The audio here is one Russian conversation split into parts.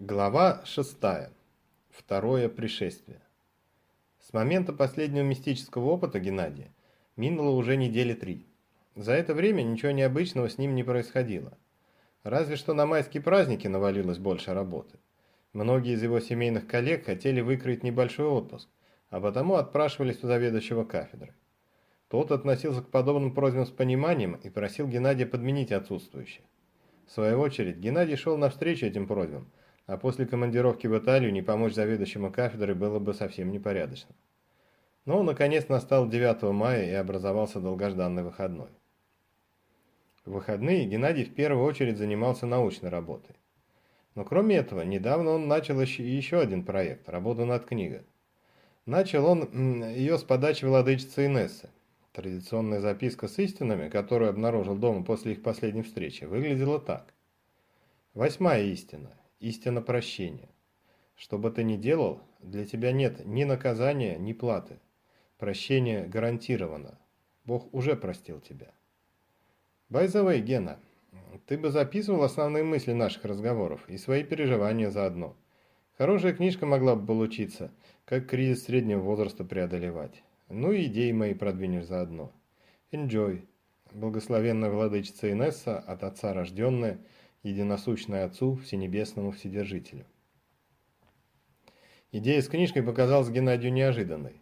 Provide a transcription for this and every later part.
Глава 6. Второе пришествие. С момента последнего мистического опыта Геннадия минуло уже недели три. За это время ничего необычного с ним не происходило. Разве что на майские праздники навалилось больше работы. Многие из его семейных коллег хотели выкроить небольшой отпуск, а потому отпрашивались у заведующего кафедры. Тот относился к подобным просьбам с пониманием и просил Геннадия подменить отсутствующих. В свою очередь, Геннадий шел навстречу этим просьбам, а после командировки в Италию не помочь заведующему кафедры было бы совсем непорядочно. Но, наконец, настал 9 мая и образовался долгожданный выходной. В выходные Геннадий в первую очередь занимался научной работой. Но кроме этого, недавно он начал еще один проект – работу над книгой. Начал он ее с подачи владычицы Инессы. Традиционная записка с истинами, которую обнаружил дома после их последней встречи, выглядела так. Восьмая истина истина прощения. Что бы ты ни делал, для тебя нет ни наказания, ни платы. Прощение гарантировано. Бог уже простил тебя. Байзовой, Гена, ты бы записывал основные мысли наших разговоров и свои переживания заодно. Хорошая книжка могла бы получиться, как кризис среднего возраста преодолевать. Ну и идеи мои продвинешь заодно. Enjoy. Благословенная владычица Инесса, от отца рожденная, единосущное Отцу, Всенебесному Вседержителю. Идея с книжкой показалась Геннадию неожиданной.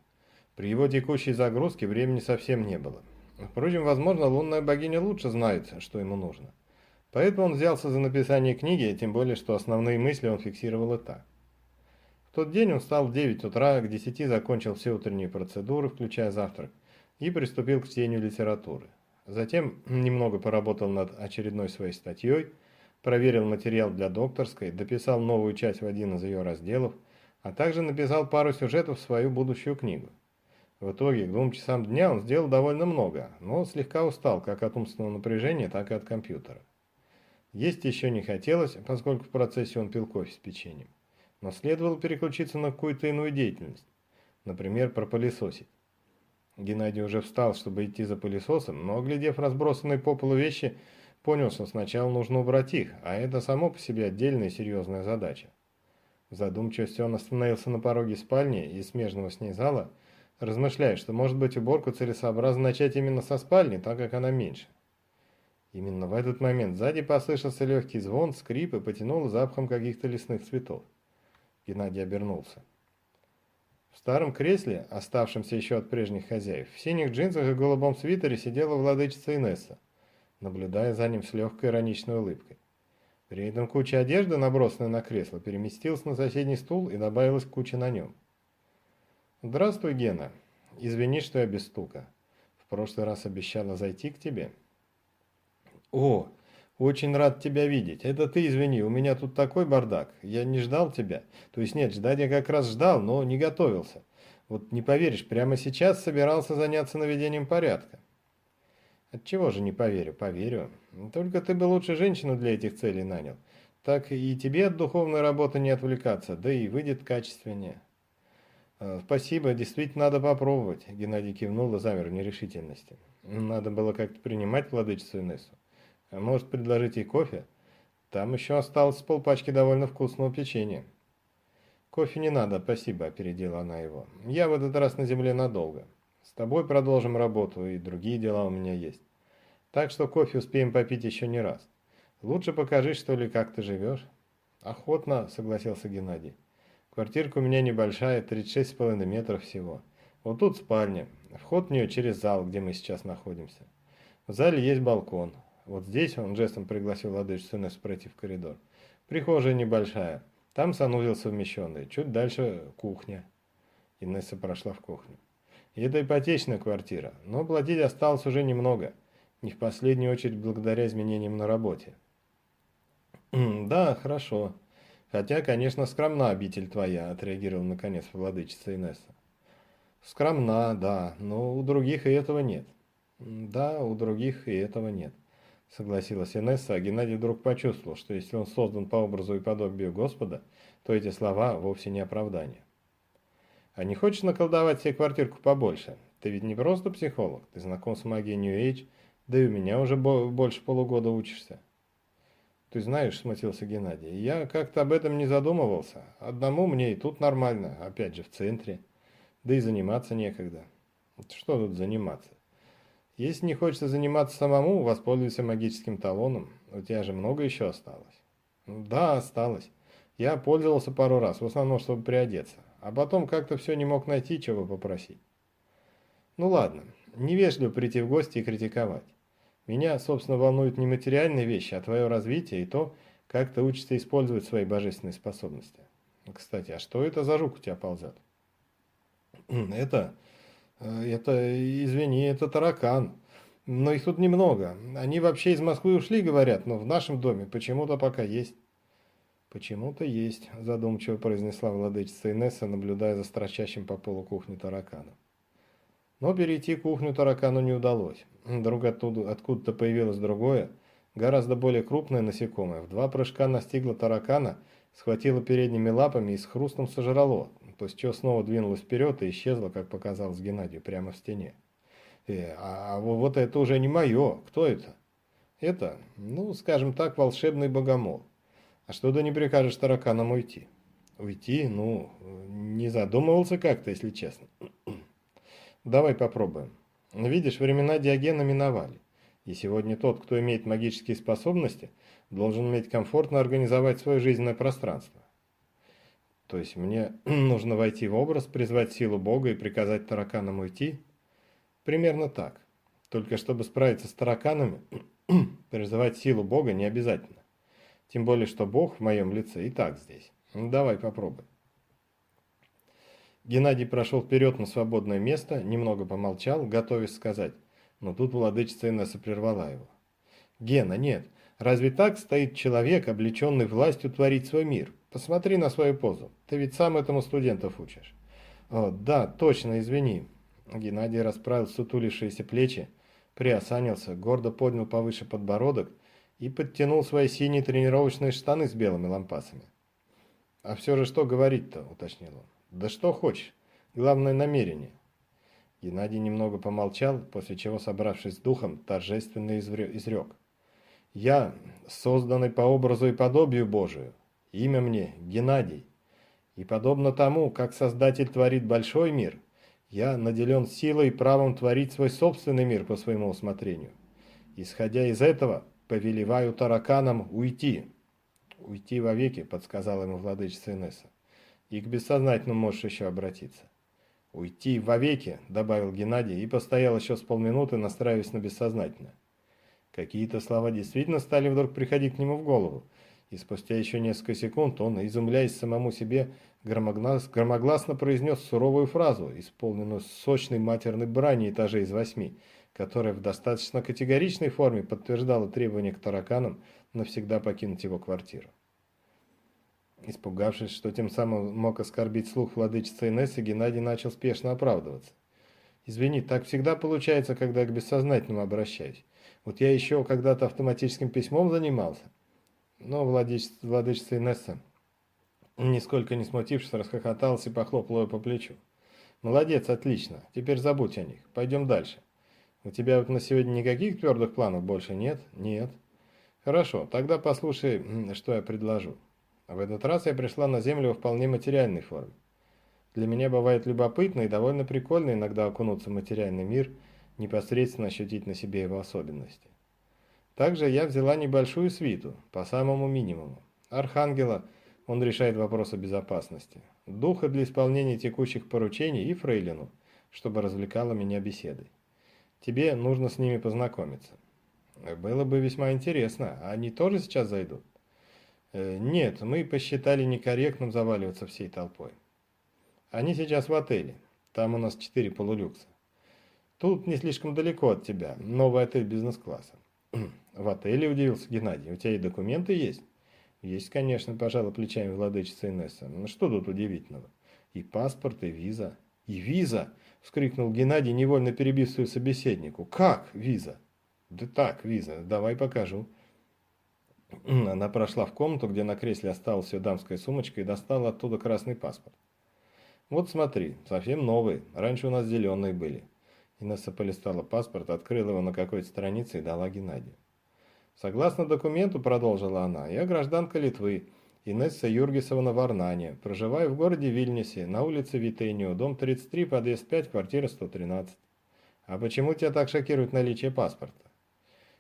При его текущей загрузке времени совсем не было. Впрочем, возможно, лунная богиня лучше знает, что ему нужно. Поэтому он взялся за написание книги, тем более, что основные мысли он фиксировал и так. В тот день он встал в 9 утра, к 10 закончил все утренние процедуры, включая завтрак, и приступил к чтению литературы. Затем немного поработал над очередной своей статьей – проверил материал для докторской, дописал новую часть в один из ее разделов, а также написал пару сюжетов в свою будущую книгу. В итоге к двум часам дня он сделал довольно много, но слегка устал как от умственного напряжения, так и от компьютера. Есть еще не хотелось, поскольку в процессе он пил кофе с печеньем. Но следовало переключиться на какую-то иную деятельность. Например, пропылесосить. Геннадий уже встал, чтобы идти за пылесосом, но, оглядев разбросанные по полу вещи, Понял, что сначала нужно убрать их, а это само по себе отдельная серьезная задача. В он остановился на пороге спальни и смежного с ней зала, размышляя, что, может быть, уборку целесообразно начать именно со спальни, так как она меньше. Именно в этот момент сзади послышался легкий звон, скрип и потянул запахом каких-то лесных цветов. Геннадий обернулся. В старом кресле, оставшемся еще от прежних хозяев, в синих джинсах и голубом свитере сидела владычица Инесса наблюдая за ним с легкой ироничной улыбкой. При этом куча одежды, набросанная на кресло, переместилась на соседний стул и добавилась куча на нем. «Здравствуй, Гена. Извини, что я без стука. В прошлый раз обещала зайти к тебе». «О, очень рад тебя видеть. Это ты извини, у меня тут такой бардак. Я не ждал тебя. То есть нет, ждать я как раз ждал, но не готовился. Вот не поверишь, прямо сейчас собирался заняться наведением порядка. Отчего же не поверю? Поверю. Только ты бы лучше женщину для этих целей нанял. Так и тебе от духовной работы не отвлекаться, да и выйдет качественнее. А, спасибо, действительно надо попробовать. Геннадий кивнул и замер в нерешительности. Надо было как-то принимать владычицу Инессу. А может предложить ей кофе? Там еще осталось полпачки довольно вкусного печенья. Кофе не надо, спасибо, опередила она его. Я в этот раз на земле надолго. С тобой продолжим работу, и другие дела у меня есть. Так что кофе успеем попить еще не раз. Лучше покажи, что ли, как ты живешь. Охотно, согласился Геннадий. Квартирка у меня небольшая, 36,5 метров всего. Вот тут спальня. Вход в нее через зал, где мы сейчас находимся. В зале есть балкон. Вот здесь он жестом пригласил владычицу Инесс пройти в коридор. Прихожая небольшая. Там санузел совмещенный. Чуть дальше кухня. Инесса прошла в кухню. Это ипотечная квартира, но платить осталось уже немного, не в последнюю очередь благодаря изменениям на работе. «Да, хорошо. Хотя, конечно, скромна обитель твоя», – отреагировал наконец владычица Инесса. «Скромна, да, но у других и этого нет». «Да, у других и этого нет», – согласилась Инесса, а Геннадий вдруг почувствовал, что если он создан по образу и подобию Господа, то эти слова вовсе не оправдание. А не хочешь наколдовать себе квартирку побольше? Ты ведь не просто психолог, ты знаком с магией Age, да и у меня уже больше полугода учишься. Ты знаешь, смутился Геннадий, я как-то об этом не задумывался. Одному мне и тут нормально, опять же в центре. Да и заниматься некогда. Что тут заниматься? Если не хочется заниматься самому, воспользуйся магическим талоном. У тебя же много еще осталось. Да, осталось. Я пользовался пару раз, в основном, чтобы приодеться. А потом как-то все не мог найти, чего попросить. Ну ладно, невежливо прийти в гости и критиковать. Меня, собственно, волнуют не материальные вещи, а твое развитие и то, как ты учишься использовать свои божественные способности. Кстати, а что это за жук у тебя ползет? Это, э, это, извини, это таракан. Но их тут немного. Они вообще из Москвы ушли, говорят, но в нашем доме почему-то пока есть. Почему-то есть, задумчиво произнесла владычица Инесса, наблюдая за строчащим по полу кухни тараканом. Но перейти кухню таракану не удалось. Вдруг оттуда, откуда-то появилось другое, гораздо более крупное насекомое. В два прыжка настигло таракана, схватило передними лапами и с хрустом сожрало, после чего снова двинулось вперед и исчезло, как показалось Геннадию, прямо в стене. Э, а, а вот это уже не мое. Кто это? Это, ну, скажем так, волшебный богомол. А что ты не прикажешь тараканам уйти? Уйти? Ну, не задумывался как-то, если честно. Давай попробуем. Видишь, времена Диогена миновали. И сегодня тот, кто имеет магические способности, должен уметь комфортно организовать свое жизненное пространство. То есть мне нужно войти в образ, призвать силу Бога и приказать тараканам уйти? Примерно так. Только чтобы справиться с тараканами, призывать силу Бога не обязательно. Тем более, что Бог в моем лице и так здесь. давай попробуй. Геннадий прошел вперед на свободное место, немного помолчал, готовясь сказать, но тут владычица Инесса прервала его. «Гена, нет, разве так стоит человек, облеченный властью творить свой мир? Посмотри на свою позу, ты ведь сам этому студентов учишь». «О, да, точно, извини». Геннадий расправил сутулившиеся плечи, приосанился, гордо поднял повыше подбородок и подтянул свои синие тренировочные штаны с белыми лампасами. «А все же что говорить-то?» – уточнил он. Да что хочешь. Главное намерение. Геннадий немного помолчал, после чего, собравшись с духом, торжественно изрек. «Я, созданный по образу и подобию Божию, имя мне Геннадий, и подобно тому, как Создатель творит большой мир, я наделен силой и правом творить свой собственный мир по своему усмотрению. Исходя из этого, повелеваю тараканам уйти». «Уйти вовеки», — подсказала ему владычица Инесса. И к бессознательному можешь еще обратиться. «Уйти вовеки», — добавил Геннадий и постоял еще с полминуты, настраиваясь на бессознательное. Какие-то слова действительно стали вдруг приходить к нему в голову, и спустя еще несколько секунд он, изумляясь самому себе, громоглас, громогласно произнес суровую фразу, исполненную сочной матерной брани этажей из восьми, которая в достаточно категоричной форме подтверждала требование к тараканам навсегда покинуть его квартиру. Испугавшись, что тем самым мог оскорбить слух владычицы Инессы, Геннадий начал спешно оправдываться. «Извини, так всегда получается, когда к бессознательному обращаюсь. Вот я еще когда-то автоматическим письмом занимался». Но владычица, владычица Инесса, нисколько не смутившись, расхохоталась и похлопала ее по плечу. «Молодец, отлично. Теперь забудь о них. Пойдем дальше. У тебя вот на сегодня никаких твердых планов больше нет? Нет. Хорошо, тогда послушай, что я предложу. В этот раз я пришла на Землю в вполне материальной форме. Для меня бывает любопытно и довольно прикольно иногда окунуться в материальный мир, непосредственно ощутить на себе его особенности. Также я взяла небольшую свиту, по самому минимуму. Архангела, он решает вопросы безопасности. Духа для исполнения текущих поручений и фрейлину, чтобы развлекала меня беседой. Тебе нужно с ними познакомиться. Было бы весьма интересно, они тоже сейчас зайдут? Э, нет, мы посчитали некорректным заваливаться всей толпой. Они сейчас в отеле. Там у нас четыре полулюкса. Тут не слишком далеко от тебя. Новый отель бизнес-класса. В отеле удивился Геннадий. У тебя и документы есть? Есть, конечно, пожала плечами владычица Инесса. Ну что тут удивительного? И паспорт, и виза. И виза! Вскрикнул Геннадий, невольно перебив свою собеседнику. Как виза? Да так, виза. Давай покажу. Она прошла в комнату, где на кресле осталась ее дамская сумочка и достала оттуда красный паспорт. «Вот смотри, совсем новый. Раньше у нас зеленые были». Инесса полистала паспорт, открыла его на какой-то странице и дала Геннадию. Согласно документу, продолжила она, я гражданка Литвы, Инесса Юргисовна Варнане, проживаю в городе Вильнюсе, на улице Витенио, дом 33, подъезд 5, квартира 113. А почему тебя так шокирует наличие паспорта?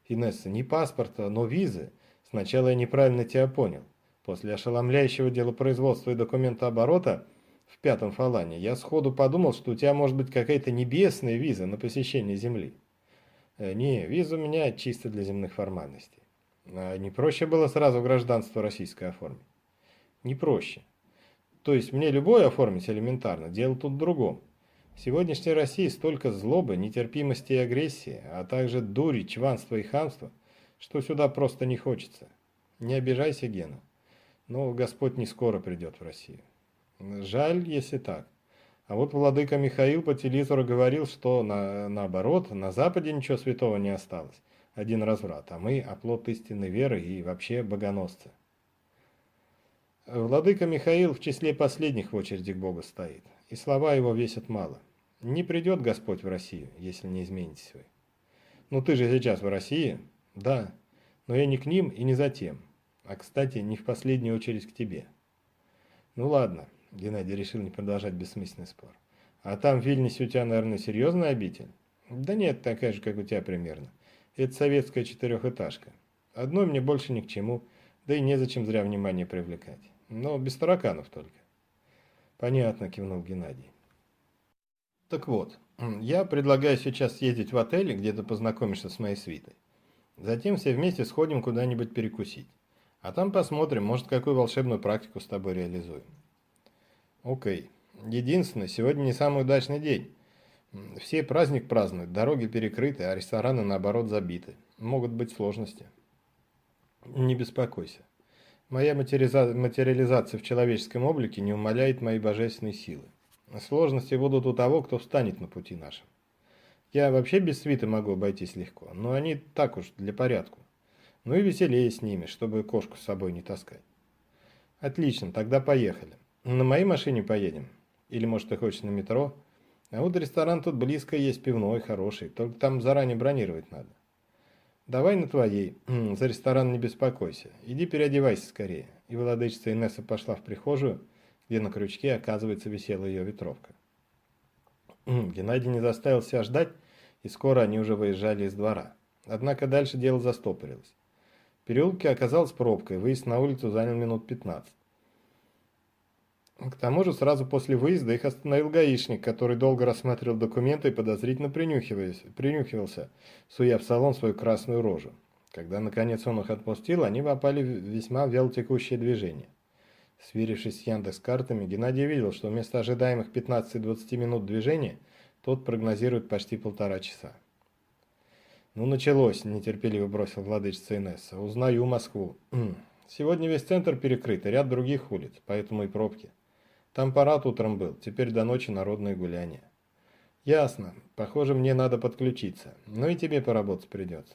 Инесса, не паспорта, но визы. Сначала я неправильно тебя понял. После ошеломляющего делопроизводства и документа оборота в пятом фалане я сходу подумал, что у тебя может быть какая-то небесная виза на посещение Земли. Э, не, виза у меня чисто для земных формальностей. А не проще было сразу гражданство российское оформить? Не проще. То есть мне любое оформить элементарно, дело тут в другом. В сегодняшней России столько злобы, нетерпимости и агрессии, а также дури, чванства и хамства, что сюда просто не хочется. Не обижайся, Гена. Но Господь не скоро придет в Россию. Жаль, если так. А вот владыка Михаил по телевизору говорил, что на, наоборот, на Западе ничего святого не осталось. Один разврат, а мы – оплот истинной веры и вообще богоносцы. Владыка Михаил в числе последних в очереди к Богу стоит, и слова его весят мало. Не придет Господь в Россию, если не изменитесь вы. Ну ты же сейчас в России? Да, но я не к ним и не за тем. А, кстати, не в последнюю очередь к тебе. Ну ладно, Геннадий решил не продолжать бессмысленный спор. А там в Вильнюсе у тебя, наверное, серьезная обитель? Да нет, такая же, как у тебя примерно. Это советская четырехэтажка. Одной мне больше ни к чему, да и незачем зря внимание привлекать. Но без тараканов только. Понятно, кивнул Геннадий. Так вот, я предлагаю сейчас съездить в отель, где ты познакомишься с моей свитой. Затем все вместе сходим куда-нибудь перекусить. А там посмотрим, может, какую волшебную практику с тобой реализуем. Окей. Единственное, сегодня не самый удачный день. Все праздник празднуют, дороги перекрыты, а рестораны, наоборот, забиты. Могут быть сложности. Не беспокойся. Моя материализация в человеческом облике не умаляет моей божественной силы. Сложности будут у того, кто встанет на пути нашем. Я вообще без свиты могу обойтись легко, но они так уж, для порядку. Ну и веселее с ними, чтобы кошку с собой не таскать. Отлично, тогда поехали. На моей машине поедем? Или, может, ты хочешь на метро? А вот ресторан тут близко есть, пивной, хороший. Только там заранее бронировать надо. Давай на твоей. За ресторан не беспокойся. Иди переодевайся скорее. И владычица Инесса пошла в прихожую, где на крючке, оказывается, висела ее ветровка. Геннадий не заставил себя ждать, и скоро они уже выезжали из двора. Однако дальше дело застопорилось. В переулке оказалась пробкой, выезд на улицу занял минут 15. К тому же сразу после выезда их остановил гаишник, который долго рассматривал документы и подозрительно принюхивался, суя в салон свою красную рожу. Когда наконец он их отпустил, они попали в весьма вялотекущее движение. Сверившись с Яндекс-картами, Геннадий видел, что вместо ожидаемых 15-20 минут движения, тот прогнозирует почти полтора часа. «Ну, началось», – нетерпеливо бросил владычица Инесса. «Узнаю Москву. Сегодня весь центр перекрыт, и ряд других улиц, поэтому и пробки». Там парад утром был, теперь до ночи народное гуляние. Ясно. Похоже, мне надо подключиться. Ну и тебе поработать придется.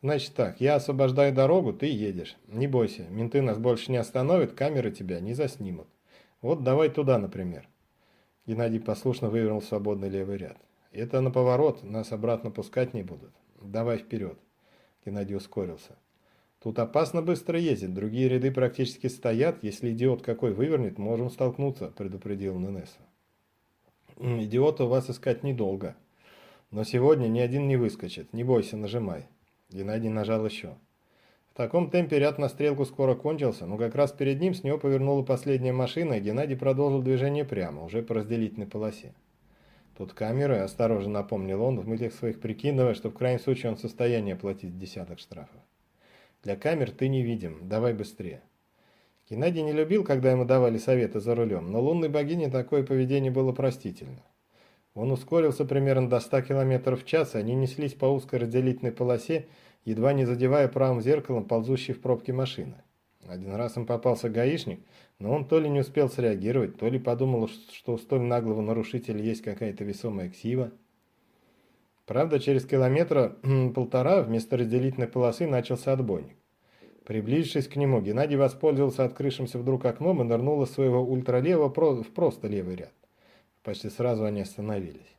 Значит так, я освобождаю дорогу, ты едешь. Не бойся, менты нас больше не остановят, камеры тебя не заснимут. Вот давай туда, например. Геннадий послушно вывернул свободный левый ряд. Это на поворот, нас обратно пускать не будут. Давай вперед. Геннадий ускорился. Тут опасно быстро ездить, другие ряды практически стоят, если идиот какой вывернет, можем столкнуться, предупредил Ненесса. Идиота у вас искать недолго. Но сегодня ни один не выскочит, не бойся, нажимай. Геннадий нажал еще. Таком темпе ряд на стрелку скоро кончился, но как раз перед ним с него повернула последняя машина, и Геннадий продолжил движение прямо, уже по разделительной полосе. Тут камеры, осторожно напомнил он, в мыслях своих прикидывая, что в крайнем случае он в состоянии оплатить десяток штрафов. Для камер ты не видим, давай быстрее. Геннадий не любил, когда ему давали советы за рулем, но лунной богине такое поведение было простительно. Он ускорился примерно до 100 км в час, и они неслись по узкой разделительной полосе, едва не задевая правым зеркалом ползущей в пробке машины. Один раз им попался гаишник, но он то ли не успел среагировать, то ли подумал, что у столь наглого нарушителя есть какая-то весомая ксива. Правда, через километра полтора вместо разделительной полосы начался отбойник. Приблизившись к нему, Геннадий воспользовался открывшимся вдруг окном и нырнул из своего ультралевого в просто левый ряд. Почти сразу они остановились.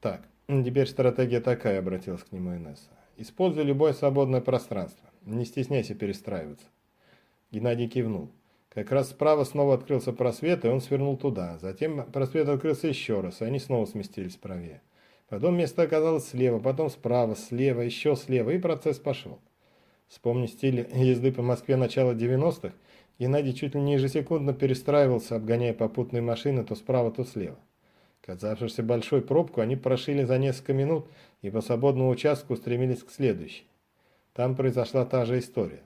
«Так, теперь стратегия такая», — обратилась к нему Инесса. «Используй любое свободное пространство. Не стесняйся перестраиваться. Геннадий кивнул. Как раз справа снова открылся просвет, и он свернул туда. Затем просвет открылся еще раз, и они снова сместились правее. Потом место оказалось слева, потом справа, слева, еще слева, и процесс пошел. Вспомни стиль езды по Москве начала 90-х, Геннадий чуть ли не ежесекундно перестраивался, обгоняя попутные машины то справа, то слева. Казавшуюся большой пробку они прошили за несколько минут и по свободному участку устремились к следующей. Там произошла та же история.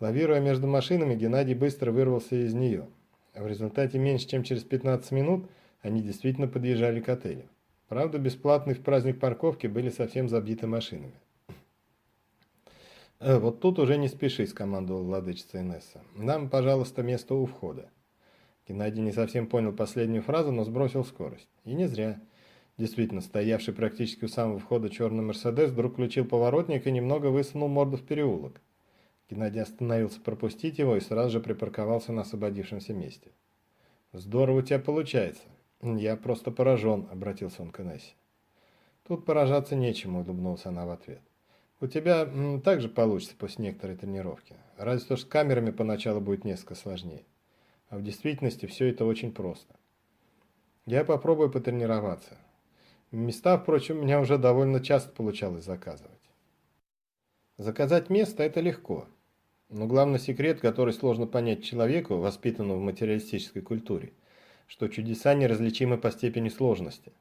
Лавируя между машинами, Геннадий быстро вырвался из нее. В результате меньше чем через 15 минут они действительно подъезжали к отелю. Правда, бесплатные в праздник парковки были совсем забиты машинами. «Э, «Вот тут уже не спеши», – скомандовал владычица Инесса. «Нам, пожалуйста, место у входа». Геннадий не совсем понял последнюю фразу, но сбросил скорость. И не зря. Действительно, стоявший практически у самого входа черный «Мерседес» вдруг включил поворотник и немного высунул морду в переулок. Геннадий остановился пропустить его и сразу же припарковался на освободившемся месте. «Здорово у тебя получается. Я просто поражен», – обратился он к Инессе. «Тут поражаться нечему», – улыбнулась она в ответ. У тебя также получится после некоторой тренировки. Разве что с камерами поначалу будет несколько сложнее. А в действительности все это очень просто. Я попробую потренироваться. Места, впрочем, у меня уже довольно часто получалось заказывать. Заказать место – это легко. Но главный секрет, который сложно понять человеку, воспитанному в материалистической культуре, что чудеса неразличимы по степени сложности.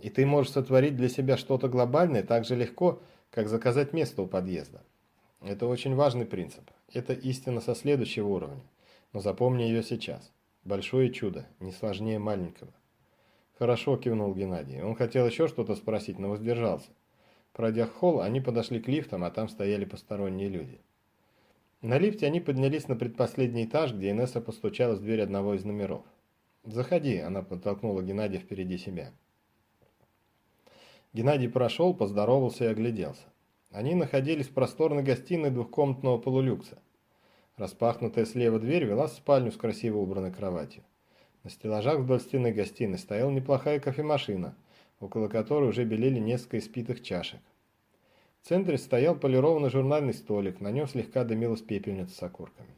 И ты можешь сотворить для себя что-то глобальное так же легко – как заказать место у подъезда. Это очень важный принцип. Это истина со следующего уровня. Но запомни ее сейчас. Большое чудо, не сложнее маленького. Хорошо, кивнул Геннадий. Он хотел еще что-то спросить, но воздержался. Пройдя холл, они подошли к лифтам, а там стояли посторонние люди. На лифте они поднялись на предпоследний этаж, где Инесса постучалась в дверь одного из номеров. «Заходи», – она подтолкнула Геннадия впереди себя. Геннадий прошел, поздоровался и огляделся. Они находились в просторной гостиной двухкомнатного полулюкса. Распахнутая слева дверь вела в спальню с красиво убранной кроватью. На стеллажах вдоль стены гостиной стояла неплохая кофемашина, около которой уже белели несколько испитых чашек. В центре стоял полированный журнальный столик, на нем слегка дымилась пепельница с окурками.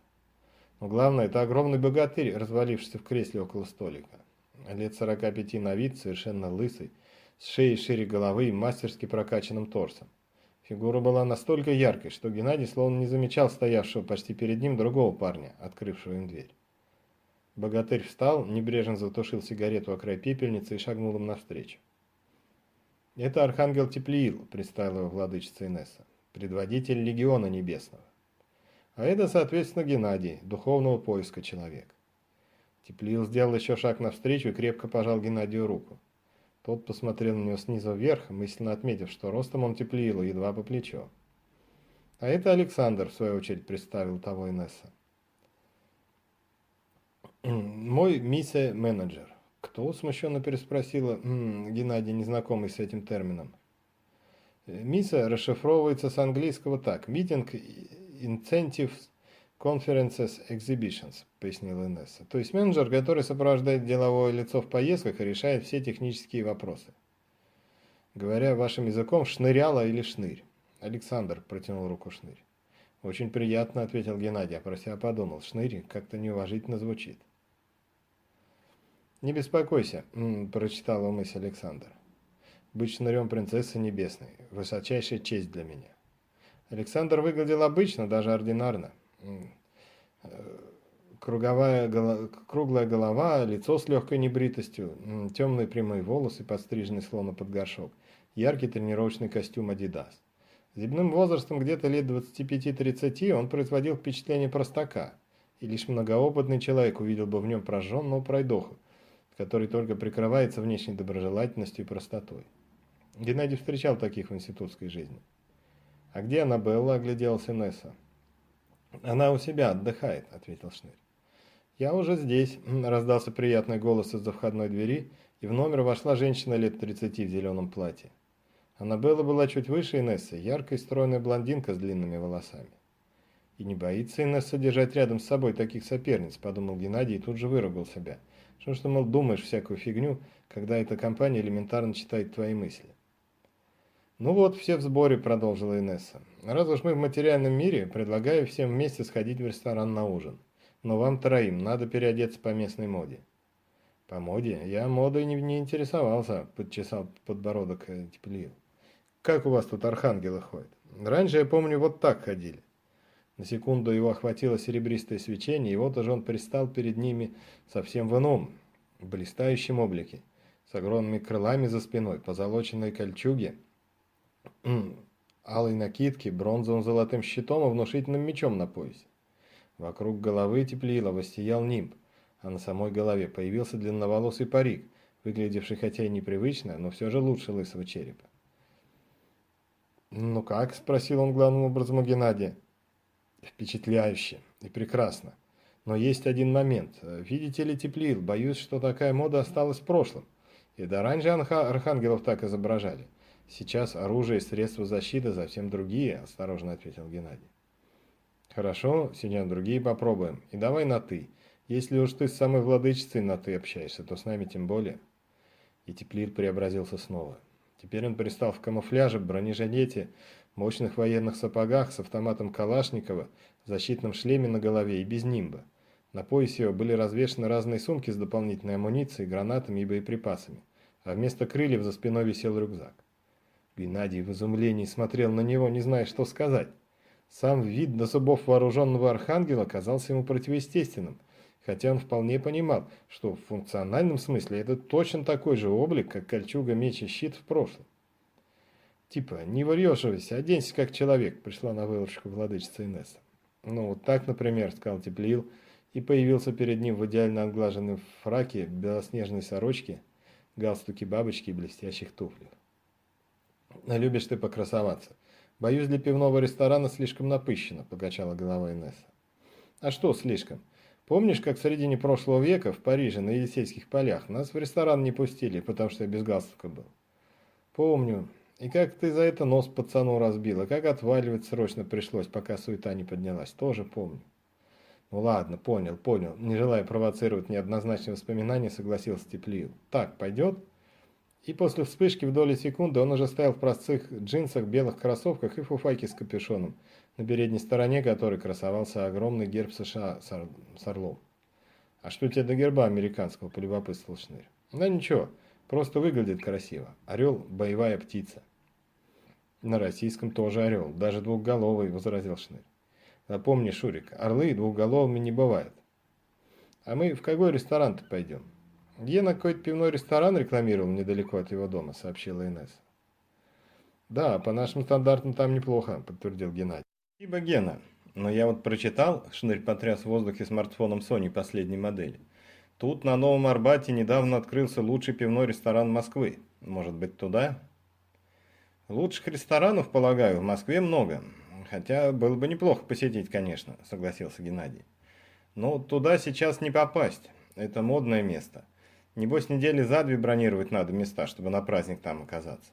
Но главное, это огромный богатырь, развалившийся в кресле около столика. Лет 45 на вид, совершенно лысый, с шеей шире головы и мастерски прокачанным торсом. Фигура была настолько яркой, что Геннадий словно не замечал стоявшего почти перед ним другого парня, открывшего им дверь. Богатырь встал, небрежно затушил сигарету о край пепельницы и шагнул им навстречу. «Это Архангел Теплиил», – представила его владычица Инесса, – «предводитель Легиона Небесного». А это, соответственно, Геннадий, духовного поиска человек. Теплиил сделал еще шаг навстречу и крепко пожал Геннадию руку. Тот посмотрел на него снизу вверх, мысленно отметив, что ростом он теплеил едва по плечо. А это Александр, в свою очередь, представил того Инесса. «Мой миссия-менеджер». «Кто?» – смущенно переспросила Геннадий, незнакомый с этим термином. «Миссия расшифровывается с английского так. Meeting Incentives Conferences Exhibitions, пояснила Инесса. То есть менеджер, который сопровождает деловое лицо в поездках и решает все технические вопросы. Говоря вашим языком, шныряла или шнырь? Александр протянул руку шнырь. Очень приятно, ответил Геннадий, а про себя подумал. Шнырь как-то неуважительно звучит. «Не беспокойся», – прочитала мысль Александр. «Быть шнырем принцессы небесной – высочайшая честь для меня». Александр выглядел обычно, даже ординарно. Круговая, круглая голова, лицо с легкой небритостью, темные прямые волосы, подстриженные словно под горшок, яркий тренировочный костюм Adidas. Земным возрастом где-то лет 25-30 он производил впечатление простака, и лишь многоопытный человек увидел бы в нем прожженного пройдоху, который только прикрывается внешней доброжелательностью и простотой. Геннадий встречал таких в институтской жизни. «А где Аннабелла?» – огляделась Инесса. «Она у себя отдыхает», — ответил Шнырь. «Я уже здесь», — раздался приятный голос из-за входной двери, и в номер вошла женщина лет 30 в зеленом платье. Аннабелла была чуть выше Инессы, яркая стройная блондинка с длинными волосами. «И не боится Инесса держать рядом с собой таких соперниц», — подумал Геннадий и тут же выругал себя. «Что ж ты, мол, думаешь всякую фигню, когда эта компания элементарно читает твои мысли?» «Ну вот, все в сборе», — продолжила Инесса. «Раз уж мы в материальном мире, предлагаю всем вместе сходить в ресторан на ужин. Но вам троим надо переодеться по местной моде». «По моде? Я модой не, не интересовался», — подчесал подбородок э, Теплиил. «Как у вас тут архангелы ходят? Раньше, я помню, вот так ходили». На секунду его охватило серебристое свечение, и вот уже он пристал перед ними совсем в ином, блистающем облике, с огромными крылами за спиной, позолоченной кольчуге, алой накидке, бронзовым золотым щитом и внушительным мечом на поясе. Вокруг головы теплило, воссиял нимб, а на самой голове появился длинноволосый парик, выглядевший хотя и непривычно, но все же лучше лысого черепа. «Ну как?» – спросил он главным образом у Геннадия. «Впечатляюще и прекрасно. Но есть один момент. Видите ли, теплил, боюсь, что такая мода осталась в прошлом. И до раньше архангелов так изображали. Сейчас оружие и средства защиты совсем другие, осторожно ответил Геннадий. Хорошо, сегодня другие попробуем. И давай на «ты». Если уж ты с самой владычицей на «ты» общаешься, то с нами тем более. И Теплир преобразился снова. Теперь он пристал в камуфляже, бронежилете, мощных военных сапогах с автоматом Калашникова, защитном шлеме на голове и без нимба. На поясе его были развешаны разные сумки с дополнительной амуницией, гранатами и боеприпасами, а вместо крыльев за спиной висел рюкзак. Геннадий в изумлении смотрел на него, не зная, что сказать. Сам вид до зубов вооруженного архангела казался ему противоестественным, хотя он вполне понимал, что в функциональном смысле это точно такой же облик, как кольчуга, меч и щит в прошлом. Типа, не вырешивайся, оденься как человек, пришла на вылочку владычица Инесса. Ну, вот так, например, сказал Теплил, и появился перед ним в идеально отглаженном фраке, белоснежной сорочке, галстуке бабочки и блестящих туфлях. Любишь ты покрасоваться. Боюсь, для пивного ресторана слишком напыщено, покачала головой Инесса. А что слишком? Помнишь, как в середине прошлого века в Париже на Елисейских полях нас в ресторан не пустили, потому что я без галстука был? Помню. И как ты за это нос пацану разбила, как отваливать срочно пришлось, пока суета не поднялась, тоже помню. Ну ладно, понял, понял. Не желая провоцировать неоднозначные воспоминания, согласился Теплиил. Так, пойдет? И после вспышки в доли секунды он уже стоял в простых джинсах, белых кроссовках и фуфайке с капюшоном, на передней стороне которой красовался огромный герб США с орлом. «А что у тебя до герба американского?» – полюбопытствовал Шнырь. «Да ничего, просто выглядит красиво. Орел – боевая птица». «На российском тоже орел, даже двухголовый», – возразил Шнырь. «Запомни, Шурик, орлы двухголовыми не бывают». «А мы в какой ресторан-то пойдем?» Гена какой-то пивной ресторан рекламировал недалеко от его дома, сообщила Инесса. Да, по нашим стандартам там неплохо, подтвердил Геннадий. Спасибо, Гена. Но я вот прочитал, Шнырь потряс в воздухе смартфоном Sony последней модели. Тут на Новом Арбате недавно открылся лучший пивной ресторан Москвы. Может быть, туда? Лучших ресторанов, полагаю, в Москве много. Хотя было бы неплохо посетить, конечно, согласился Геннадий. Но туда сейчас не попасть. Это модное место. Небось, недели за две бронировать надо места, чтобы на праздник там оказаться.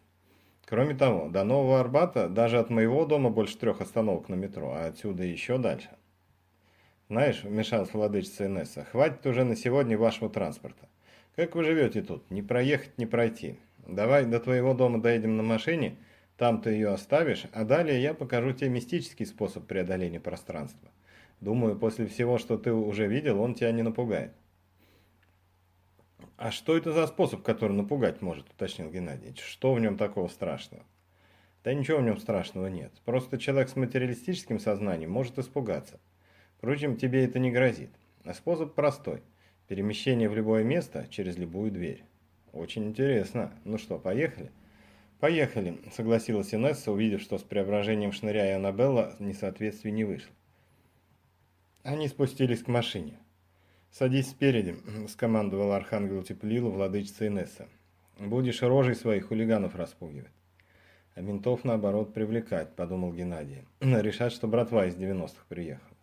Кроме того, до Нового Арбата даже от моего дома больше трех остановок на метро, а отсюда еще дальше. Знаешь, вмешалась владычица Инесса, хватит уже на сегодня вашего транспорта. Как вы живете тут? Не проехать, не пройти. Давай до твоего дома доедем на машине, там ты ее оставишь, а далее я покажу тебе мистический способ преодоления пространства. Думаю, после всего, что ты уже видел, он тебя не напугает. «А что это за способ, который напугать может?» – уточнил Геннадий. «Что в нем такого страшного?» «Да ничего в нем страшного нет. Просто человек с материалистическим сознанием может испугаться. Впрочем, тебе это не грозит. А способ простой. Перемещение в любое место через любую дверь». «Очень интересно. Ну что, поехали?» «Поехали», – согласилась Инесса, увидев, что с преображением Шныря и Аннабелла несоответствий не вышло. Они спустились к машине. «Садись спереди», — скомандовал архангел Теплилу владычица Инесса. «Будешь рожей своих хулиганов распугивать». «А ментов, наоборот, привлекать», — подумал Геннадий. «Решать, что братва из 90-х приехал».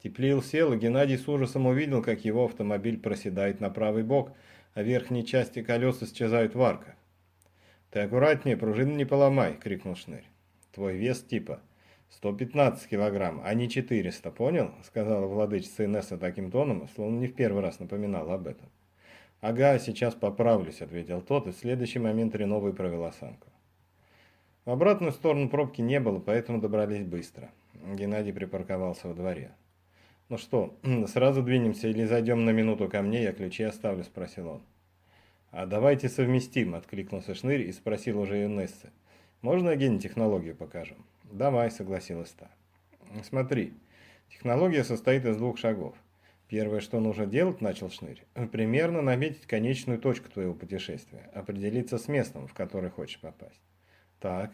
Теплил сел, и Геннадий с ужасом увидел, как его автомобиль проседает на правый бок, а верхние части колес исчезают в арках. «Ты аккуратнее, пружины не поломай!» — крикнул Шнырь. «Твой вес типа 115 килограмм, а не 400, понял?» — сказала владычица Инесса таким тоном, словно не в первый раз напоминала об этом. «Ага, сейчас поправлюсь», — ответил тот, и в следующий момент Рено выправил осанку. В обратную сторону пробки не было, поэтому добрались быстро. Геннадий припарковался во дворе. «Ну что, сразу двинемся или зайдем на минуту ко мне, я ключи оставлю?» – спросил он. «А давайте совместим», – откликнулся Шнырь и спросил уже Инессы. «Можно генетехнологию покажем?» «Давай», – согласилась та. «Смотри, технология состоит из двух шагов. Первое, что нужно делать, начал Шнырь, примерно наметить конечную точку твоего путешествия, определиться с местом, в который хочешь попасть. Так.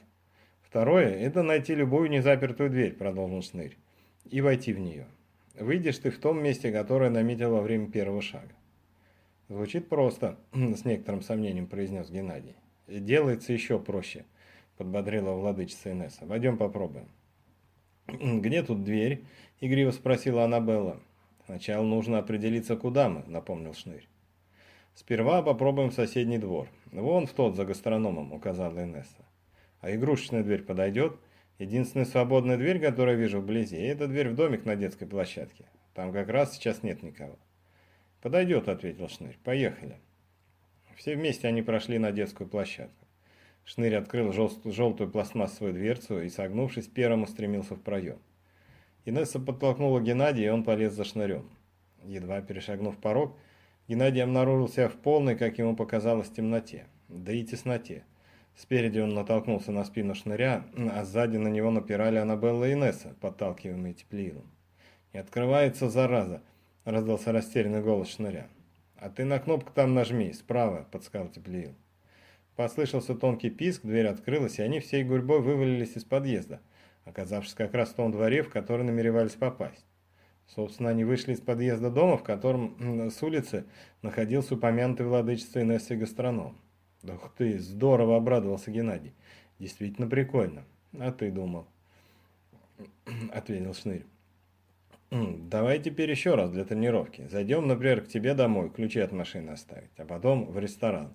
Второе, это найти любую незапертую дверь, продолжил Шнырь, и войти в нее. Выйдешь ты в том месте, которое наметил во время первого шага. Звучит просто, с некоторым сомнением произнес Геннадий. Делается еще проще, подбодрила владычица Инесса. Войдем попробуем. Где тут дверь? Игриво спросила Аннабелла. Сначала нужно определиться, куда мы, напомнил Шнырь. Сперва попробуем соседний двор. Вон в тот за гастрономом, указала Инесса. А игрушечная дверь подойдет? Единственная свободная дверь, которую вижу вблизи, это дверь в домик на детской площадке. Там как раз сейчас нет никого. Подойдет, ответил Шнырь. Поехали. Все вместе они прошли на детскую площадку. Шнырь открыл желтую пластмассовую дверцу и, согнувшись, первым устремился в проем. Инесса подтолкнула Геннадия, и он полез за шнырем. Едва перешагнув порог, Геннадий обнаружил себя в полной, как ему показалось, темноте, да и тесноте. Спереди он натолкнулся на спину шныря, а сзади на него напирали Аннабелла и Инесса, подталкиваемые теплилом. «Не открывается, зараза!» — раздался растерянный голос шныря. «А ты на кнопку там нажми, справа», — подсказал теплил. Послышался тонкий писк, дверь открылась, и они всей гурьбой вывалились из подъезда — оказавшись как раз в том дворе, в который намеревались попасть. Собственно, они вышли из подъезда дома, в котором с улицы находился упомянутый владычество Инессы гастроном. «Ух ты, здорово!» – обрадовался Геннадий. «Действительно прикольно. А ты думал?» – ответил Шнырь. «Давай теперь еще раз для тренировки. Зайдем, например, к тебе домой, ключи от машины оставить, а потом в ресторан».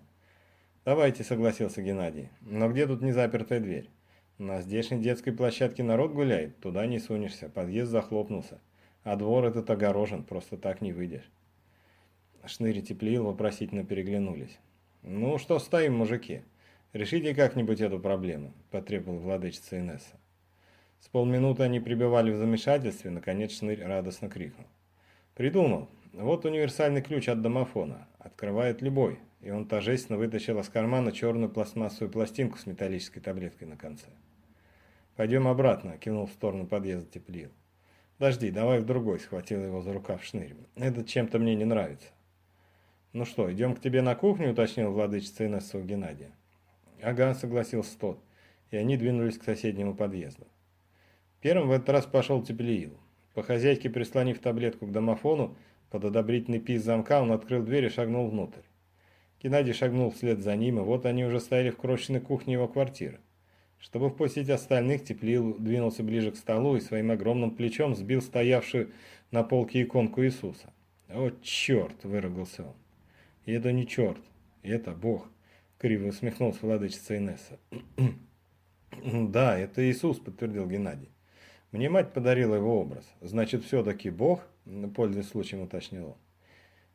«Давайте», – согласился Геннадий. «Но где тут незапертая дверь?» На здешней детской площадке народ гуляет, туда не сунешься, подъезд захлопнулся. А двор этот огорожен, просто так не выйдешь. Шнырь и Теплил вопросительно переглянулись. «Ну что стоим, мужики? Решите как-нибудь эту проблему», – потребовала владычица Инесса. С полминуты они пребывали в замешательстве, наконец Шнырь радостно крикнул. «Придумал. Вот универсальный ключ от домофона. Открывает любой». И он торжественно вытащил из кармана черную пластмассовую пластинку с металлической таблеткой на конце. «Пойдем обратно», – кивнул в сторону подъезда Теплил. «Подожди, давай в другой», – схватил его за рукав шнырь. «Этот чем-то мне не нравится». «Ну что, идем к тебе на кухню?» – уточнил владычица Инесса Геннадия. «Ага», – согласился тот, и они двинулись к соседнему подъезду. Первым в этот раз пошел Теплиил. По хозяйке прислонив таблетку к домофону, под одобрительный пис замка он открыл дверь и шагнул внутрь. Геннадий шагнул вслед за ним, и вот они уже стояли в крошечной кухне его квартиры. Чтобы впустить остальных, Теплил двинулся ближе к столу и своим огромным плечом сбил стоявшую на полке иконку Иисуса. «О, черт!» – выругался он. «И это не черт, это Бог!» – криво усмехнулся владычица Инесса. «Да, это Иисус», – подтвердил Геннадий. «Мне мать подарила его образ. Значит, все-таки Бог?» – пользуясь случаем уточнил он.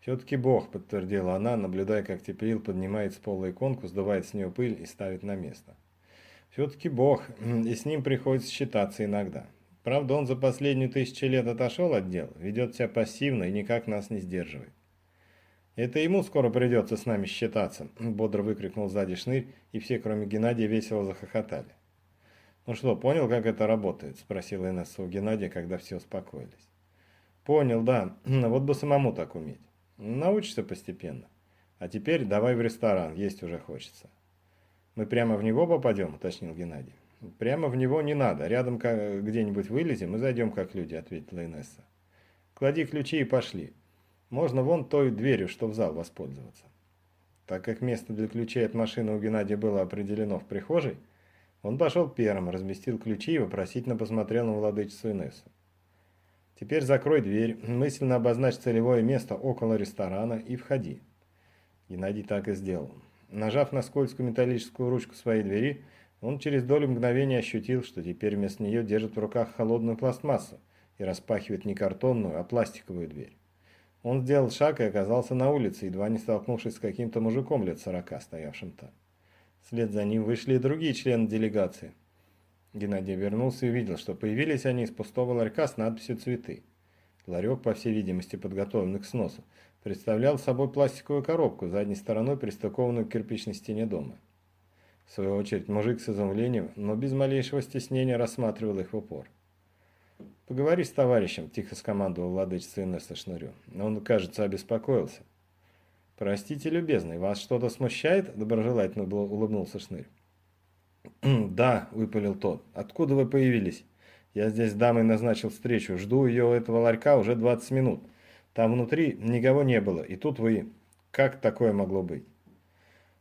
«Все-таки Бог», – подтвердила она, наблюдая, как Теплил поднимает с пола иконку, сдувает с нее пыль и ставит на место. Все-таки Бог, и с ним приходится считаться иногда. Правда, он за последнюю тысячу лет отошел от дел, ведет себя пассивно и никак нас не сдерживает. «Это ему скоро придется с нами считаться», – бодро выкрикнул сзади шнырь, и все, кроме Геннадия, весело захохотали. «Ну что, понял, как это работает?» – спросила Инесса у Геннадия, когда все успокоились. «Понял, да. Вот бы самому так уметь. Научишься постепенно. А теперь давай в ресторан, есть уже хочется». «Мы прямо в него попадем?» – уточнил Геннадий. «Прямо в него не надо. Рядом где-нибудь вылезем и зайдем как люди», – ответила Инесса. «Клади ключи и пошли. Можно вон той дверью, что в зал, воспользоваться». Так как место для ключей от машины у Геннадия было определено в прихожей, он пошел первым, разместил ключи и вопросительно посмотрел на владычицу Инессу. «Теперь закрой дверь, мысленно обозначь целевое место около ресторана и входи». Геннадий так и сделал. Нажав на скользкую металлическую ручку своей двери, он через долю мгновения ощутил, что теперь вместо нее держит в руках холодную пластмассу и распахивает не картонную, а пластиковую дверь. Он сделал шаг и оказался на улице, едва не столкнувшись с каким-то мужиком лет сорока, стоявшим там. Вслед за ним вышли и другие члены делегации. Геннадий вернулся и увидел, что появились они из пустого ларька с надписью «Цветы». Ларек, по всей видимости, подготовленный к сносу, представлял собой пластиковую коробку, задней стороной пристыкованную к кирпичной стене дома. В свою очередь, мужик с изумлением, но без малейшего стеснения рассматривал их в упор. «Поговори с товарищем», – тихо скомандовал владычица Инесса Шнырю. Он, кажется, обеспокоился. «Простите, любезный, вас что-то смущает?» – доброжелательно улыбнулся Шнырь. «Да», – выпалил тот. «Откуда вы появились?» «Я здесь с дамой назначил встречу. Жду ее у этого ларька уже 20 минут. Там внутри никого не было, и тут вы... Как такое могло быть?»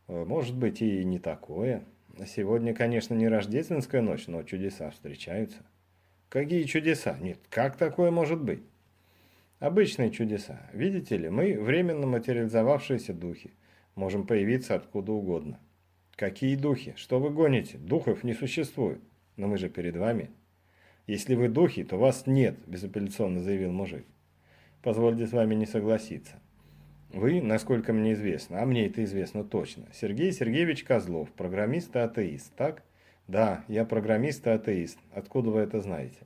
«Э, «Может быть, и не такое. Сегодня, конечно, не рождественская ночь, но чудеса встречаются». Какие чудеса? Нет, как такое может быть? Обычные чудеса. Видите ли, мы временно материализовавшиеся духи. Можем появиться откуда угодно. Какие духи? Что вы гоните? Духов не существует. Но мы же перед вами. Если вы духи, то вас нет, безапелляционно заявил мужик. Позвольте с вами не согласиться. Вы, насколько мне известно, а мне это известно точно, Сергей Сергеевич Козлов, программист и атеист, так? Да, я программист и атеист. Откуда вы это знаете?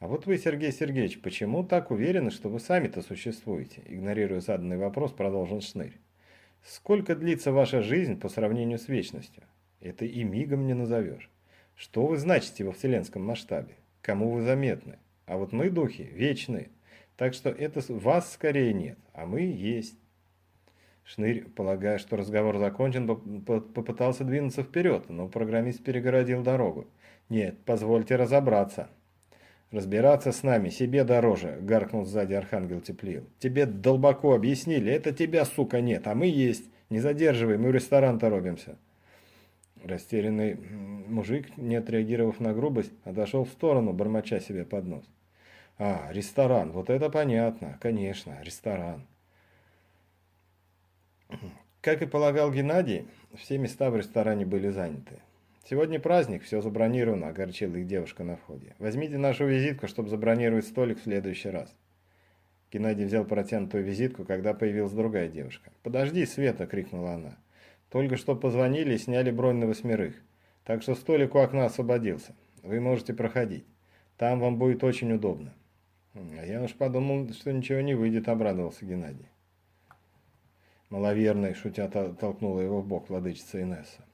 А вот вы, Сергей Сергеевич, почему так уверены, что вы сами-то существуете? Игнорируя заданный вопрос, продолжил Шнырь. Сколько длится ваша жизнь по сравнению с вечностью? Это и мигом не назовешь. Что вы значите во вселенском масштабе? Кому вы заметны? А вот мы, духи, вечные. Так что это вас скорее нет, а мы есть. Шнырь, полагая, что разговор закончен, попытался двинуться вперед, но программист перегородил дорогу. «Нет, позвольте разобраться». «Разбираться с нами себе дороже», — гаркнул сзади Архангел Теплил. «Тебе долбаку объяснили, это тебя, сука, нет, а мы есть. Не задерживай, мы в ресторан торопимся». Растерянный мужик, не отреагировав на грубость, отошел в сторону, бормоча себе под нос. «А, ресторан, вот это понятно, конечно, ресторан». Как и полагал Геннадий, все места в ресторане были заняты. «Сегодня праздник, все забронировано», – огорчила их девушка на входе. «Возьмите нашу визитку, чтобы забронировать столик в следующий раз». Геннадий взял протянутую визитку, когда появилась другая девушка. «Подожди, Света!» – крикнула она. «Только что позвонили и сняли бронь на восьмерых. Так что столик у окна освободился. Вы можете проходить. Там вам будет очень удобно». «А я уж подумал, что ничего не выйдет», – обрадовался Геннадий. Маловерный, шутя, толкнула его в бок владычица Инесса.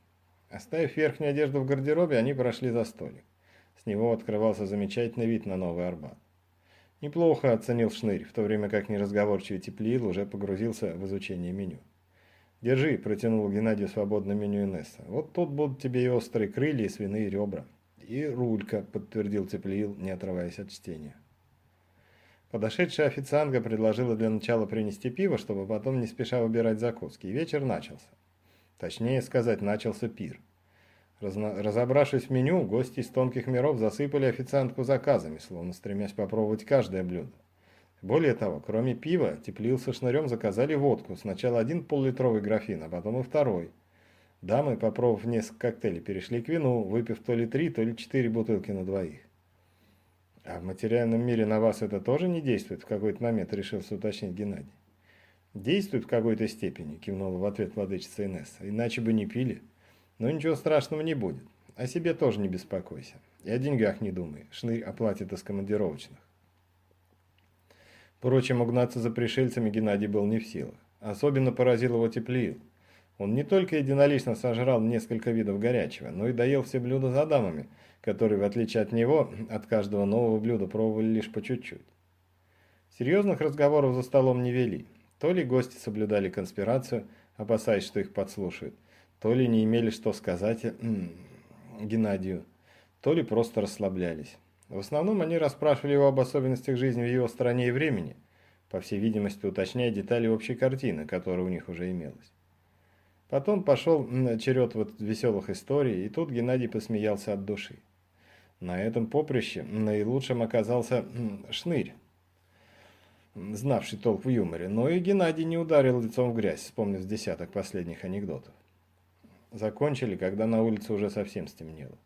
Оставив верхнюю одежду в гардеробе, они прошли за столик. С него открывался замечательный вид на Новый Арбат. Неплохо оценил Шнырь, в то время как неразговорчивый Теплиил уже погрузился в изучение меню. «Держи», – протянул Геннадий свободное меню Инесса. «Вот тут будут тебе и острые крылья, и свиные ребра». «И рулька», – подтвердил Теплиил, не отрываясь от чтения. Подошедшая официантка предложила для начала принести пиво, чтобы потом не спеша выбирать закуски, и вечер начался. Точнее сказать, начался пир. Разно... Разобравшись в меню, гости из тонких миров засыпали официантку заказами, словно стремясь попробовать каждое блюдо. Более того, кроме пива, теплил со шнырем заказали водку. Сначала один поллитровый графин, а потом и второй. Дамы, попробовав несколько коктейлей, перешли к вину, выпив то ли три, то ли четыре бутылки на двоих. А в материальном мире на вас это тоже не действует? В какой-то момент решился уточнить Геннадий. Действует в какой-то степени, кивнула в ответ владычица Инесса. Иначе бы не пили. Но ничего страшного не будет. О себе тоже не беспокойся. И о деньгах не думай. Шнырь оплатит из командировочных. Впрочем, угнаться за пришельцами Геннадий был не в силах. Особенно поразил его Теплиил. Он не только единолично сожрал несколько видов горячего, но и доел все блюда за дамами – которые, в отличие от него, от каждого нового блюда пробовали лишь по чуть-чуть. Серьезных разговоров за столом не вели. То ли гости соблюдали конспирацию, опасаясь, что их подслушают, то ли не имели что сказать Геннадию, то ли просто расслаблялись. В основном они расспрашивали его об особенностях жизни в его стране и времени, по всей видимости уточняя детали общей картины, которая у них уже имелась. Потом пошел черед вот веселых историй, и тут Геннадий посмеялся от души. На этом поприще наилучшим оказался Шнырь, знавший толк в юморе, но и Геннадий не ударил лицом в грязь, вспомнив десяток последних анекдотов. Закончили, когда на улице уже совсем стемнело.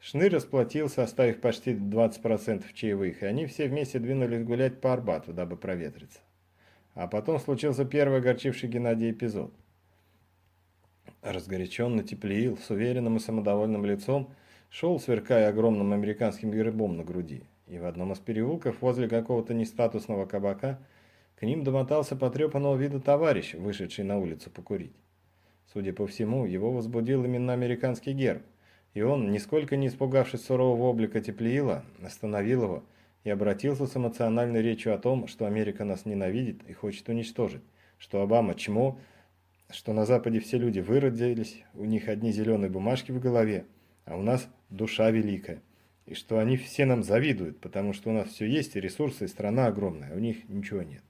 Шнырь расплатился, оставив почти 20% чаевых, и они все вместе двинулись гулять по Арбату, дабы проветриться. А потом случился первый огорчивший Геннадий эпизод. Разгоряченно Теплиил с уверенным и самодовольным лицом шел, сверкая огромным американским гербом на груди, и в одном из переулков возле какого-то нестатусного кабака к ним домотался потрепанного вида товарищ, вышедший на улицу покурить. Судя по всему, его возбудил именно американский герб, и он, нисколько не испугавшись сурового облика Теплиила, остановил его и обратился с эмоциональной речью о том, что Америка нас ненавидит и хочет уничтожить, что Обама чмо, что на Западе все люди выродились, у них одни зеленые бумажки в голове, а у нас душа великая, и что они все нам завидуют, потому что у нас все есть, и ресурсы, и страна огромная, у них ничего нет.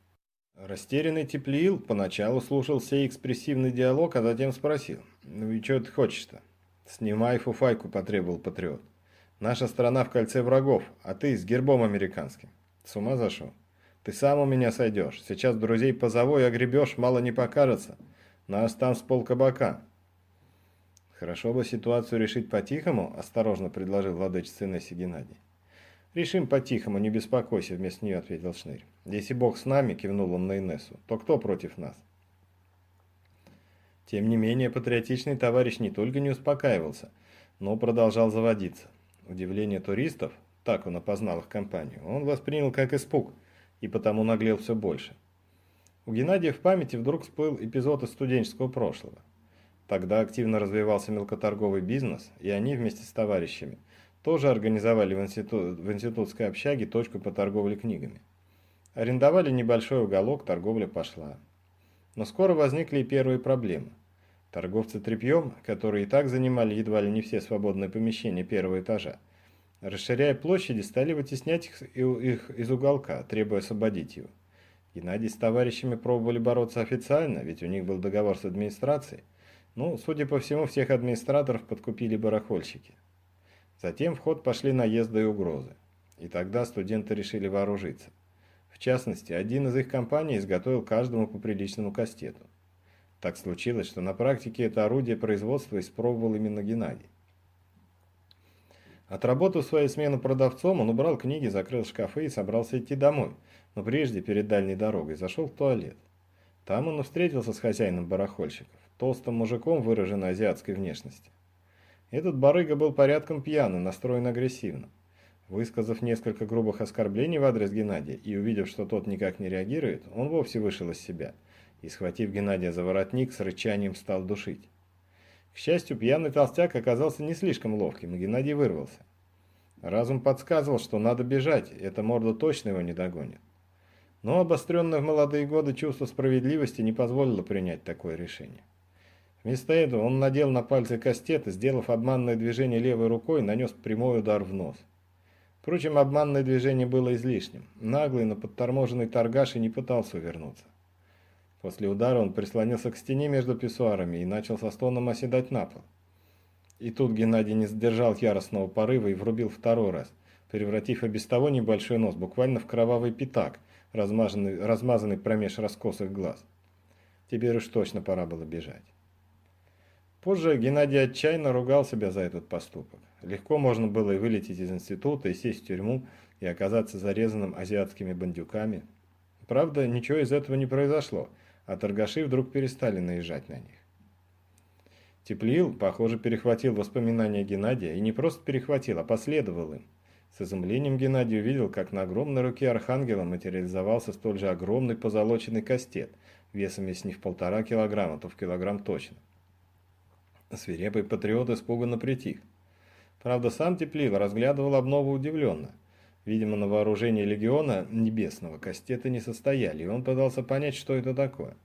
Растерянный Теплиил поначалу слушал сей экспрессивный диалог, а затем спросил, «Ну и что ты хочешь-то?» «Снимай фуфайку», – потребовал патриот. «Наша страна в кольце врагов, а ты с гербом американским. С ума зашел? Ты сам у меня сойдешь. Сейчас друзей позову и огребешь, мало не покажется. Нас там с полкабака». «Хорошо бы ситуацию решить по-тихому», – осторожно предложил владычица Инесси Геннадий. «Решим по-тихому, не беспокойся», – вместо нее ответил Шнырь. «Если Бог с нами», – кивнул он на Инессу, – «то кто против нас?» Тем не менее, патриотичный товарищ не только не успокаивался, но продолжал заводиться. Удивление туристов, так он опознал их компанию, он воспринял как испуг и потому наглел все больше. У Геннадия в памяти вдруг всплыл эпизод из студенческого прошлого. Тогда активно развивался мелкоторговый бизнес, и они вместе с товарищами – тоже организовали в, институт, в институтской общаге точку по торговле книгами. Арендовали небольшой уголок, торговля пошла. Но скоро возникли и первые проблемы. Торговцы тряпьем, которые и так занимали едва ли не все свободные помещения первого этажа, расширяя площади, стали вытеснять их, их из уголка, требуя освободить его. Геннадий с товарищами пробовали бороться официально, ведь у них был договор с администрацией. Ну, судя по всему, всех администраторов подкупили барахольщики. Затем в ход пошли наезды и угрозы. И тогда студенты решили вооружиться. В частности, один из их компаний изготовил каждому по приличному кастету. Так случилось, что на практике это орудие производства испробовал именно Геннадий. Отработав свою смену продавцом, он убрал книги, закрыл шкафы и собрался идти домой, но прежде, перед дальней дорогой, зашел в туалет. Там он встретился с хозяином барахольщиков, толстым мужиком выраженной азиатской внешности. Этот барыга был порядком пьяный, настроен агрессивно. Высказав несколько грубых оскорблений в адрес Геннадия и увидев, что тот никак не реагирует, он вовсе вышел из себя и, схватив Геннадия за воротник, с рычанием стал душить. К счастью, пьяный толстяк оказался не слишком ловким, и Геннадий вырвался. Разум подсказывал, что надо бежать, эта морда точно его не догонит. Но обостренное в молодые годы чувство справедливости не позволило принять такое решение. Вместо этого он надел на пальцы кастет и, сделав обманное движение левой рукой, нанес прямой удар в нос. Впрочем, обманное движение было излишним. Наглый, но подторможенный торгаш и не пытался увернуться. После удара он прислонился к стене между писсуарами и начал со стоном оседать на пол. И тут Геннадий не сдержал яростного порыва и врубил второй раз, превратив и без того небольшой нос буквально в кровавый пятак, размазанный, размазанный промеж раскосых глаз. Теперь уж точно пора было бежать. Позже Геннадий отчаянно ругал себя за этот поступок. Легко можно было и вылететь из института, и сесть в тюрьму, и оказаться зарезанным азиатскими бандюками. Правда, ничего из этого не произошло, а торгаши вдруг перестали наезжать на них. Теплил, похоже, перехватил воспоминания Геннадия, и не просто перехватил, а последовал им. С изумлением Геннадий увидел, как на огромной руке архангела материализовался столь же огромный позолоченный кастет, весом если не в полтора килограмма, то в килограмм точно. Свирепый патриот испуганно притих. Правда, сам Теплил разглядывал обнову удивленно. Видимо, на вооружении легиона небесного кастеты не состояли, и он пытался понять, что это такое.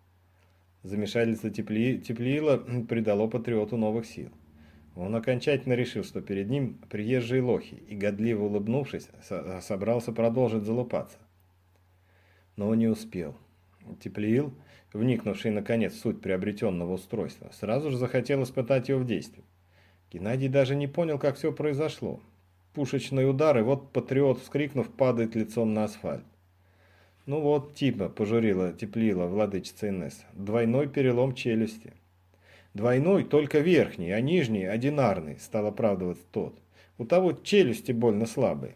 Замешательство Тепли... Теплила придало патриоту новых сил. Он окончательно решил, что перед ним приезжие лохи, и, годливо улыбнувшись, со собрался продолжить залупаться. Но не успел. Теплил вникнувший наконец в суть приобретенного устройства, сразу же захотел испытать его в действии. Геннадий даже не понял, как все произошло. Пушечный удар, и вот патриот, вскрикнув, падает лицом на асфальт. Ну вот, типа, пожурила, теплила владычица Инесса, двойной перелом челюсти. Двойной, только верхний, а нижний, одинарный, стал оправдываться тот. У того челюсти больно слабые.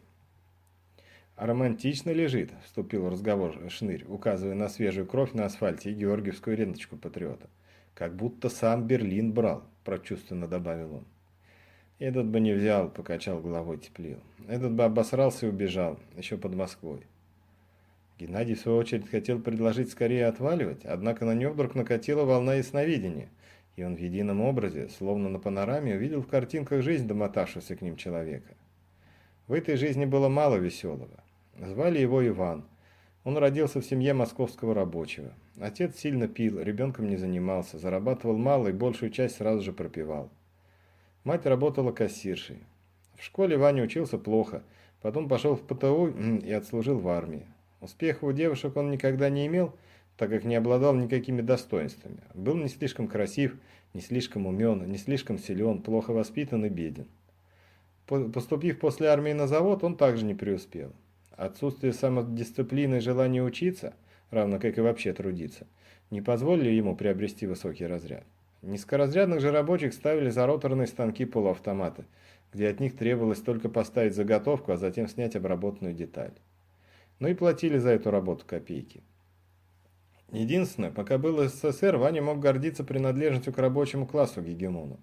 «А романтично лежит», – вступил в разговор Шнырь, указывая на свежую кровь на асфальте и георгиевскую ленточку патриота. Как будто сам Берлин брал, прочувственно добавил он. Этот бы не взял, покачал головой Теплил. Этот бы обосрался и убежал, еще под Москвой. Геннадий, в свою очередь, хотел предложить скорее отваливать, однако на него вдруг накатила волна ясновидения, и он в едином образе, словно на панораме, увидел в картинках жизнь домотавшегося к ним человека. В этой жизни было мало веселого. Звали его Иван. Он родился в семье московского рабочего. Отец сильно пил, ребенком не занимался, зарабатывал мало и большую часть сразу же пропивал. Мать работала кассиршей. В школе Ваня учился плохо, потом пошел в ПТУ и отслужил в армии. Успеха у девушек он никогда не имел, так как не обладал никакими достоинствами. Был не слишком красив, не слишком умен, не слишком силен, плохо воспитан и беден. Поступив после армии на завод, он также не преуспел. Отсутствие самодисциплины и желание учиться, равно как и вообще трудиться, не позволили ему приобрести высокий разряд. Низкоразрядных же рабочих ставили за роторные станки полуавтоматы, где от них требовалось только поставить заготовку, а затем снять обработанную деталь но и платили за эту работу копейки. Единственное, пока был СССР, Ваня мог гордиться принадлежностью к рабочему классу гегемону.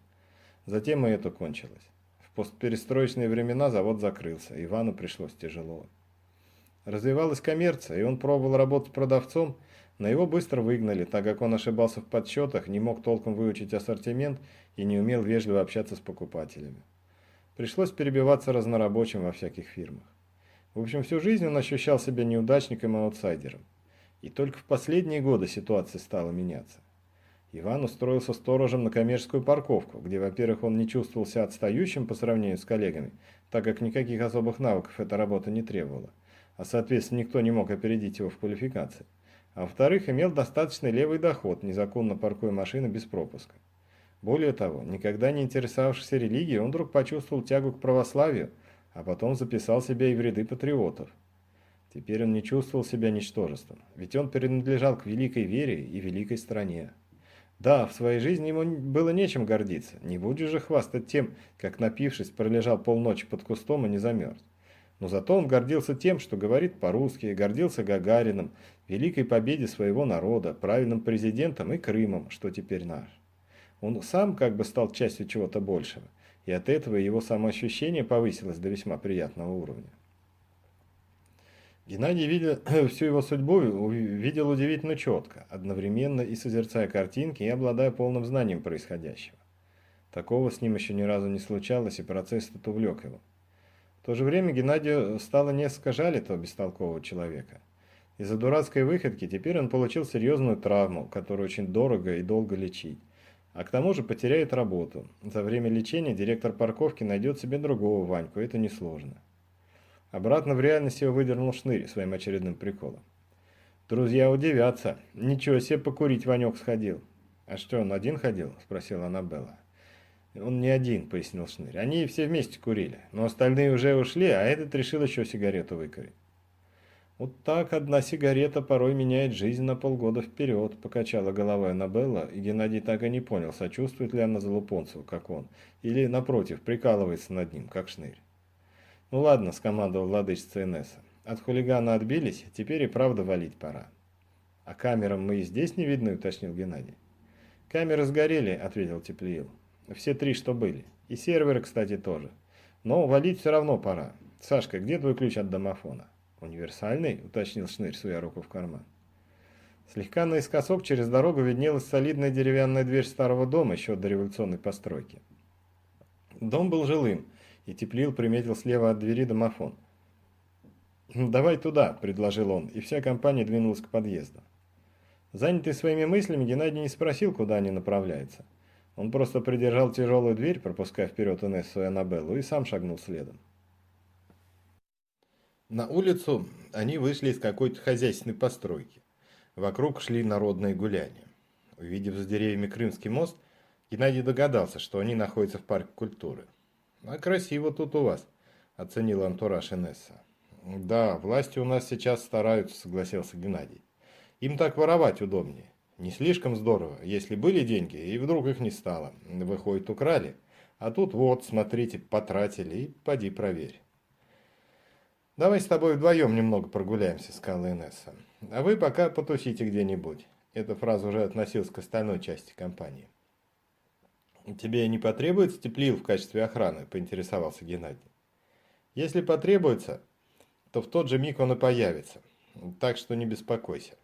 Затем и это кончилось. В постперестроечные времена завод закрылся, Ивану пришлось тяжело. Развивалась коммерция, и он пробовал работать продавцом, но его быстро выгнали, так как он ошибался в подсчетах, не мог толком выучить ассортимент и не умел вежливо общаться с покупателями. Пришлось перебиваться разнорабочим во всяких фирмах. В общем, всю жизнь он ощущал себя неудачником и аутсайдером. И только в последние годы ситуация стала меняться. Иван устроился сторожем на коммерческую парковку, где, во-первых, он не чувствовал себя отстающим по сравнению с коллегами, так как никаких особых навыков эта работа не требовала, а, соответственно, никто не мог опередить его в квалификации. А во-вторых, имел достаточный левый доход, незаконно паркуя машины без пропуска. Более того, никогда не интересовавшийся религией, он вдруг почувствовал тягу к православию – а потом записал себя и в ряды патриотов. Теперь он не чувствовал себя ничтожеством, ведь он принадлежал к великой вере и великой стране. Да, в своей жизни ему было нечем гордиться, не будешь же хвастать тем, как напившись пролежал полночи под кустом и не замерз. Но зато он гордился тем, что говорит по-русски, гордился Гагарином, великой победе своего народа, правильным президентом и Крымом, что теперь наш. Он сам как бы стал частью чего-то большего и от этого его самоощущение повысилось до весьма приятного уровня. Геннадий, видя всю его судьбу, видел удивительно четко, одновременно и созерцая картинки, и обладая полным знанием происходящего. Такого с ним еще ни разу не случалось, и процесс этот увлек его. То же время Геннадию стало несколько жаль этого бестолкового человека. Из-за дурацкой выходки теперь он получил серьезную травму, которую очень дорого и долго лечить а к тому же потеряет работу. За время лечения директор парковки найдет себе другого Ваньку, это несложно. Обратно в реальность его выдернул шнырь своим очередным приколом. Друзья удивятся. Ничего себе покурить Ванек сходил. А что, он один ходил? Спросила Аннабелла. Он не один, пояснил Шнырь. Они все вместе курили, но остальные уже ушли, а этот решил еще сигарету выкурить. «Вот так одна сигарета порой меняет жизнь на полгода вперед», – покачала головой Аннабелла, и Геннадий так и не понял, сочувствует ли она Залупонцеву, как он, или, напротив, прикалывается над ним, как шнырь. «Ну ладно», – скомандовал владычица Инесса. «От хулигана отбились, теперь и правда валить пора». «А камерам мы и здесь не видны», – уточнил Геннадий. «Камеры сгорели», – ответил Теплиил. «Все три, что были. И серверы, кстати, тоже. Но валить все равно пора. Сашка, где твой ключ от домофона?» «Универсальный?» – уточнил Шнырь, суя руку в карман. Слегка наискосок через дорогу виднелась солидная деревянная дверь старого дома еще до революционной постройки. Дом был жилым, и Теплил приметил слева от двери домофон. «Давай туда», – предложил он, и вся компания двинулась к подъезду. Занятый своими мыслями, Геннадий не спросил, куда они направляются. Он просто придержал тяжелую дверь, пропуская вперед Инессу и Аннабеллу, и сам шагнул следом. На улицу они вышли из какой-то хозяйственной постройки. Вокруг шли народные гуляния. Увидев за деревьями Крымский мост, Геннадий догадался, что они находятся в парке культуры. «А красиво тут у вас», – оценил антураж Инесса. «Да, власти у нас сейчас стараются», – согласился Геннадий. «Им так воровать удобнее. Не слишком здорово, если были деньги, и вдруг их не стало. Выходит, украли. А тут вот, смотрите, потратили, и поди проверь». «Давай с тобой вдвоем немного прогуляемся», — сказала Инесса. «А вы пока потусите где-нибудь. Эта фраза уже относилась к остальной части компании. «Тебе не потребуется теплил в качестве охраны?» – поинтересовался Геннадий. «Если потребуется, то в тот же миг он и появится, так что не беспокойся».